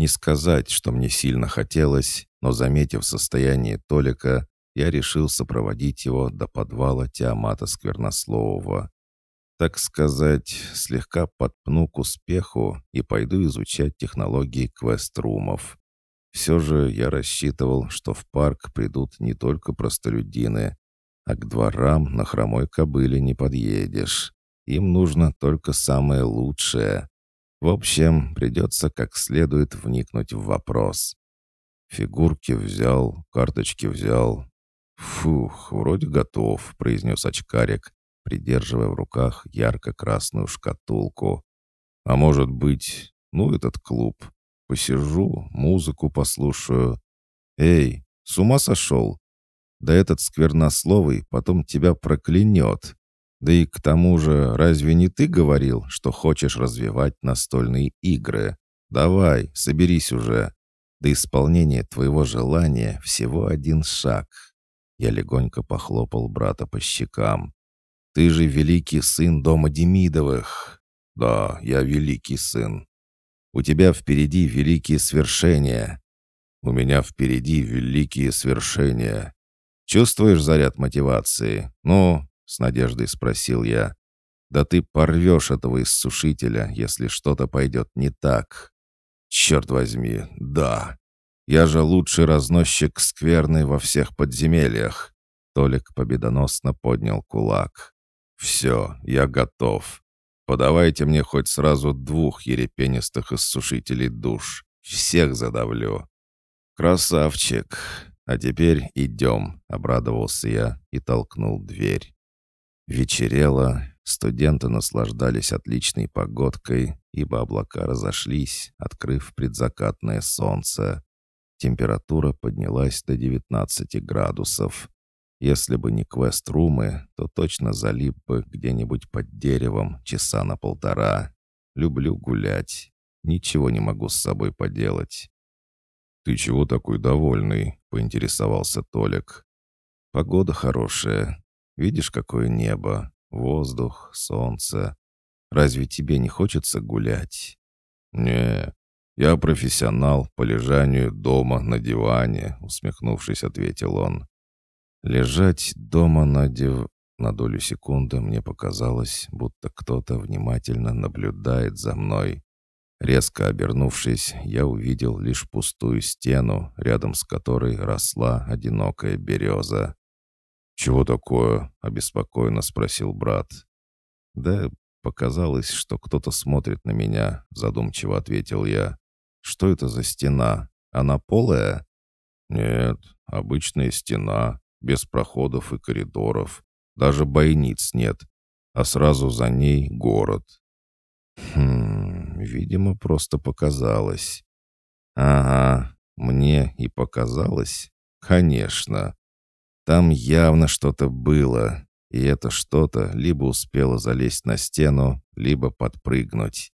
Не сказать, что мне сильно хотелось, но, заметив состояние Толика, я решил сопроводить его до подвала Тиамата Сквернословова. Так сказать, слегка подпну к успеху и пойду изучать технологии квест-румов. Все же я рассчитывал, что в парк придут не только простолюдины, а к дворам на хромой кобыле не подъедешь. Им нужно только самое лучшее. В общем, придется как следует вникнуть в вопрос. Фигурки взял, карточки взял. «Фух, вроде готов», — произнес очкарик, придерживая в руках ярко-красную шкатулку. «А может быть, ну этот клуб. Посижу, музыку послушаю. Эй, с ума сошел? Да этот сквернословый потом тебя проклянет. Да и к тому же, разве не ты говорил, что хочешь развивать настольные игры? Давай, соберись уже. До исполнения твоего желания всего один шаг. Я легонько похлопал брата по щекам. «Ты же великий сын дома Демидовых!» «Да, я великий сын. У тебя впереди великие свершения. У меня впереди великие свершения. Чувствуешь заряд мотивации? Ну, с надеждой спросил я. Да ты порвешь этого иссушителя, если что-то пойдет не так. Черт возьми, да. Я же лучший разносчик скверны во всех подземельях. Толик победоносно поднял кулак. «Все, я готов. Подавайте мне хоть сразу двух ерепенистых иссушителей душ. Всех задавлю». «Красавчик! А теперь идем», — обрадовался я и толкнул дверь. Вечерело, студенты наслаждались отличной погодкой, ибо облака разошлись, открыв предзакатное солнце. Температура поднялась до 19 градусов. Если бы не квест-румы, то точно залип бы где-нибудь под деревом часа на полтора. Люблю гулять. Ничего не могу с собой поделать. «Ты чего такой довольный?» — поинтересовался Толик. «Погода хорошая. Видишь, какое небо, воздух, солнце. Разве тебе не хочется гулять?» «Не, я профессионал по лежанию дома на диване», — усмехнувшись, ответил он. Лежать дома на див... На долю секунды мне показалось, будто кто-то внимательно наблюдает за мной. Резко обернувшись, я увидел лишь пустую стену, рядом с которой росла одинокая береза. «Чего такое?» — обеспокоенно спросил брат. «Да показалось, что кто-то смотрит на меня», — задумчиво ответил я. «Что это за стена? Она полая?» «Нет, обычная стена без проходов и коридоров. Даже бойниц нет, а сразу за ней город. Хм, видимо, просто показалось. Ага, мне и показалось? Конечно. Там явно что-то было, и это что-то либо успело залезть на стену, либо подпрыгнуть.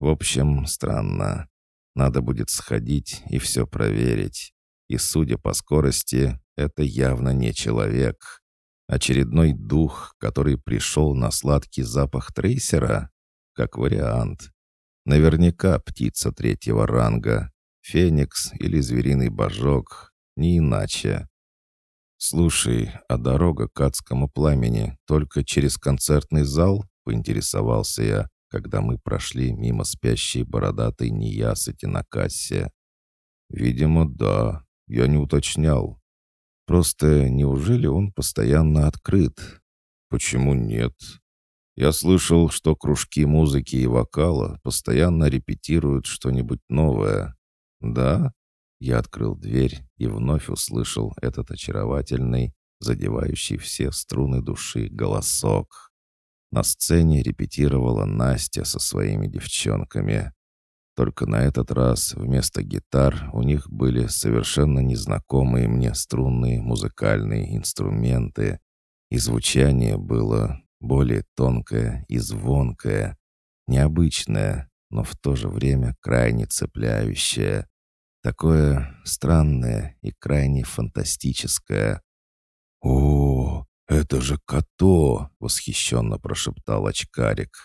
В общем, странно. Надо будет сходить и все проверить. И, судя по скорости, это явно не человек. Очередной дух, который пришел на сладкий запах трейсера? Как вариант. Наверняка птица третьего ранга. Феникс или звериный божок. Не иначе. «Слушай, а дорога к адскому пламени только через концертный зал?» — поинтересовался я, когда мы прошли мимо спящей бородатой неясыти на кассе. «Видимо, да. Я не уточнял. Просто неужели он постоянно открыт? Почему нет? Я слышал, что кружки музыки и вокала постоянно репетируют что-нибудь новое. Да? Я открыл дверь и вновь услышал этот очаровательный, задевающий все струны души голосок. На сцене репетировала Настя со своими девчонками. Только на этот раз вместо гитар у них были совершенно незнакомые мне струнные музыкальные инструменты, и звучание было более тонкое и звонкое, необычное, но в то же время крайне цепляющее, такое странное и крайне фантастическое. «О, это же Като!» — восхищенно прошептал очкарик.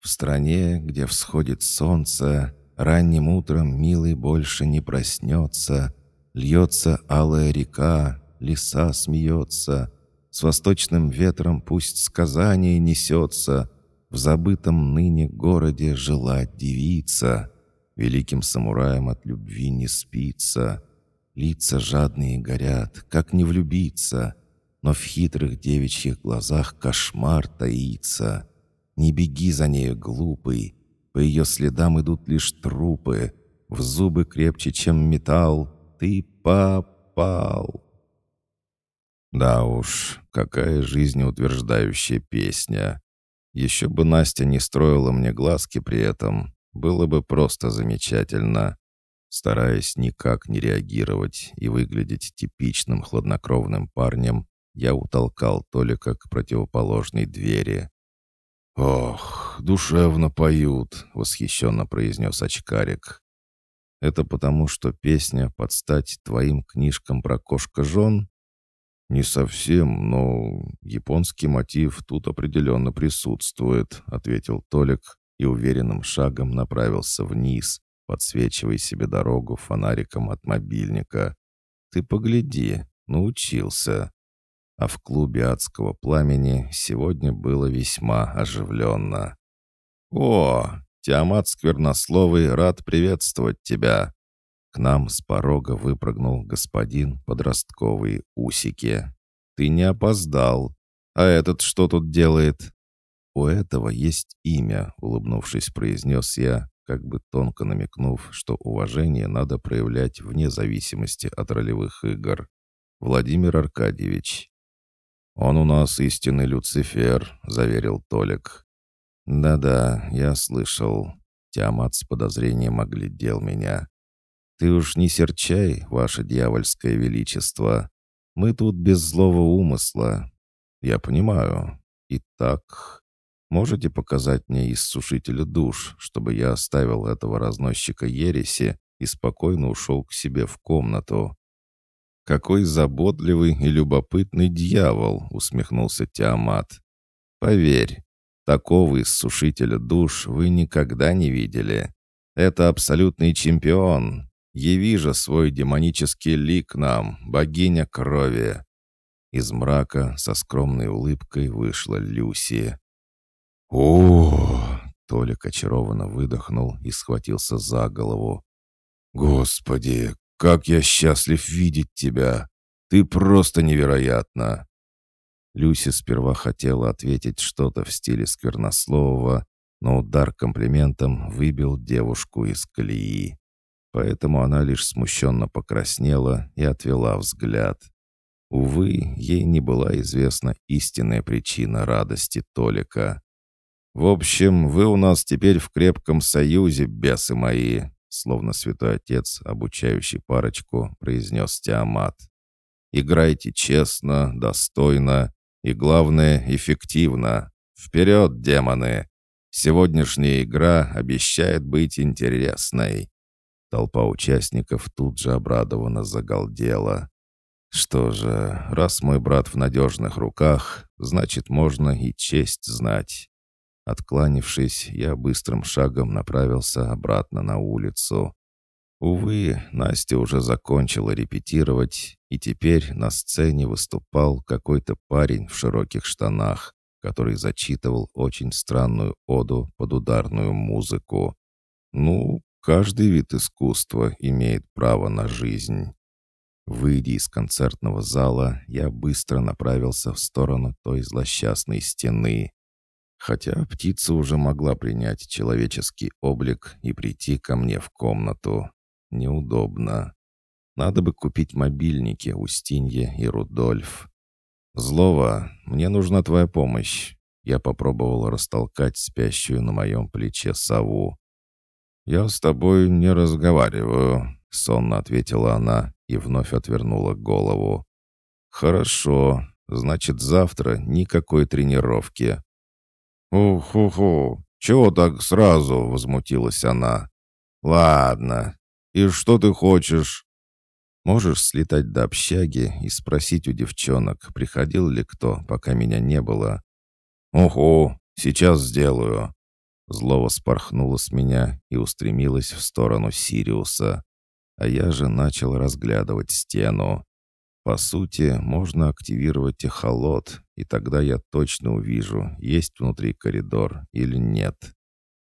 В стране, где всходит солнце, Ранним утром милый больше не проснется, Льется алая река, леса смеется, С восточным ветром пусть сказание несется, В забытом ныне городе жила девица, Великим самураем от любви не спится, Лица жадные горят, как не влюбиться, Но в хитрых девичьих глазах кошмар таится. Не беги за нею, глупый, По ее следам идут лишь трупы, В зубы крепче, чем металл, ты попал. Да уж, какая жизнеутверждающая песня. Еще бы Настя не строила мне глазки при этом. Было бы просто замечательно. Стараясь никак не реагировать и выглядеть типичным хладнокровным парнем, я утолкал Толика к противоположной двери. «Ох, душевно поют», — восхищенно произнес очкарик. Это потому, что песня под стать твоим книжкам про кошка-жен? Не совсем, но японский мотив тут определенно присутствует, ответил Толик и уверенным шагом направился вниз, подсвечивая себе дорогу фонариком от мобильника. Ты погляди, научился. А в клубе адского пламени сегодня было весьма оживленно. «О, Тиамат Сквернословый рад приветствовать тебя!» К нам с порога выпрыгнул господин подростковые усики. «Ты не опоздал. А этот что тут делает?» «У этого есть имя», — улыбнувшись, произнес я, как бы тонко намекнув, что уважение надо проявлять вне зависимости от ролевых игр. «Владимир Аркадьевич». «Он у нас истинный Люцифер», — заверил Толик. «Да-да, я слышал». Тиамат с подозрением оглядел меня. «Ты уж не серчай, ваше дьявольское величество. Мы тут без злого умысла. Я понимаю. Итак, можете показать мне иссушителя душ, чтобы я оставил этого разносчика ереси и спокойно ушел к себе в комнату?» «Какой заботливый и любопытный дьявол!» — усмехнулся Тиамат. «Поверь, Такого иссушителя душ вы никогда не видели. Это абсолютный чемпион. Яви же свой демонический лик нам, богиня крови». Из мрака со скромной улыбкой вышла Люси. О Толик очарованно выдохнул и схватился за голову. «Господи, как я счастлив видеть тебя! Ты просто невероятна!» Люси сперва хотела ответить что-то в стиле сквернослового, но удар комплиментом выбил девушку из колеи. Поэтому она лишь смущенно покраснела и отвела взгляд. Увы, ей не была известна истинная причина радости Толика. «В общем, вы у нас теперь в крепком союзе, бесы мои», словно святой отец, обучающий парочку, произнес Тиамат. «Играйте честно, достойно и, главное, эффективно. Вперед, демоны! Сегодняшняя игра обещает быть интересной. Толпа участников тут же обрадованно загалдела. Что же, раз мой брат в надежных руках, значит, можно и честь знать. Откланившись, я быстрым шагом направился обратно на улицу. Увы, Настя уже закончила репетировать, и теперь на сцене выступал какой-то парень в широких штанах, который зачитывал очень странную оду под ударную музыку. Ну, каждый вид искусства имеет право на жизнь. Выйдя из концертного зала, я быстро направился в сторону той злосчастной стены. Хотя птица уже могла принять человеческий облик и прийти ко мне в комнату. Неудобно. Надо бы купить мобильники Устинье и Рудольф. Злова, мне нужна твоя помощь. Я попробовал растолкать спящую на моем плече сову. «Я с тобой не разговариваю», — сонно ответила она и вновь отвернула голову. «Хорошо, значит, завтра никакой тренировки». «Ух-ху-ху, чего так сразу?» — возмутилась она. «Ладно, «И что ты хочешь?» «Можешь слетать до общаги и спросить у девчонок, приходил ли кто, пока меня не было?» «Ого, сейчас сделаю». Зло вспорхнуло с меня и устремилось в сторону Сириуса. А я же начал разглядывать стену. По сути, можно активировать эхолот, и тогда я точно увижу, есть внутри коридор или нет.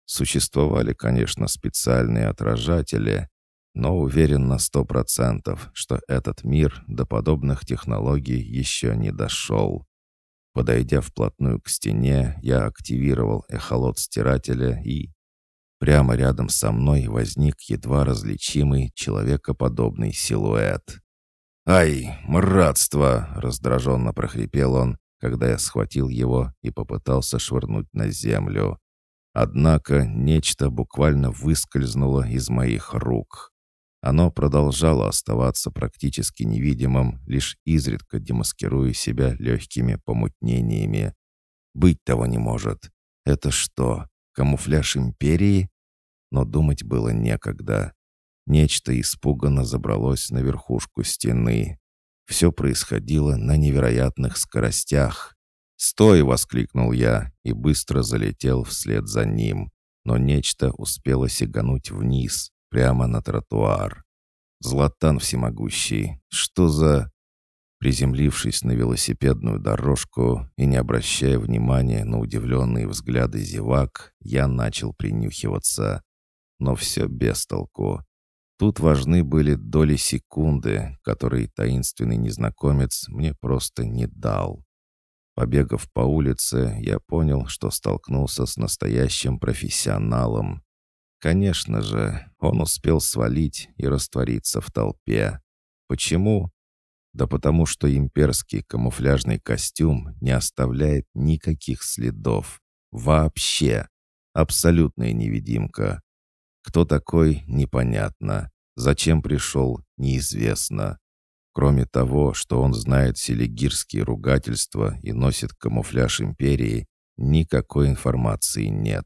Существовали, конечно, специальные отражатели, но уверен на сто процентов, что этот мир до подобных технологий еще не дошел. Подойдя вплотную к стене, я активировал эхолот стирателя и... Прямо рядом со мной возник едва различимый человекоподобный силуэт. «Ай, мратство!» — раздраженно прохрипел он, когда я схватил его и попытался швырнуть на землю. Однако нечто буквально выскользнуло из моих рук. Оно продолжало оставаться практически невидимым, лишь изредка демаскируя себя легкими помутнениями. Быть того не может. Это что, камуфляж империи? Но думать было некогда. Нечто испуганно забралось на верхушку стены. Все происходило на невероятных скоростях. «Стой!» — воскликнул я и быстро залетел вслед за ним. Но нечто успело сигануть вниз, прямо на тротуар. Златан всемогущий, что за... Приземлившись на велосипедную дорожку и не обращая внимания на удивленные взгляды зевак, я начал принюхиваться. Но все без толку. Тут важны были доли секунды, которые таинственный незнакомец мне просто не дал. Побегав по улице, я понял, что столкнулся с настоящим профессионалом. Конечно же, он успел свалить и раствориться в толпе. Почему? Да потому что имперский камуфляжный костюм не оставляет никаких следов. Вообще. Абсолютная невидимка. Кто такой, непонятно. Зачем пришел, неизвестно. Кроме того, что он знает селигирские ругательства и носит камуфляж империи, никакой информации нет.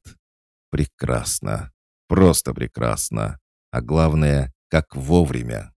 Прекрасно. Просто прекрасно. А главное, как вовремя.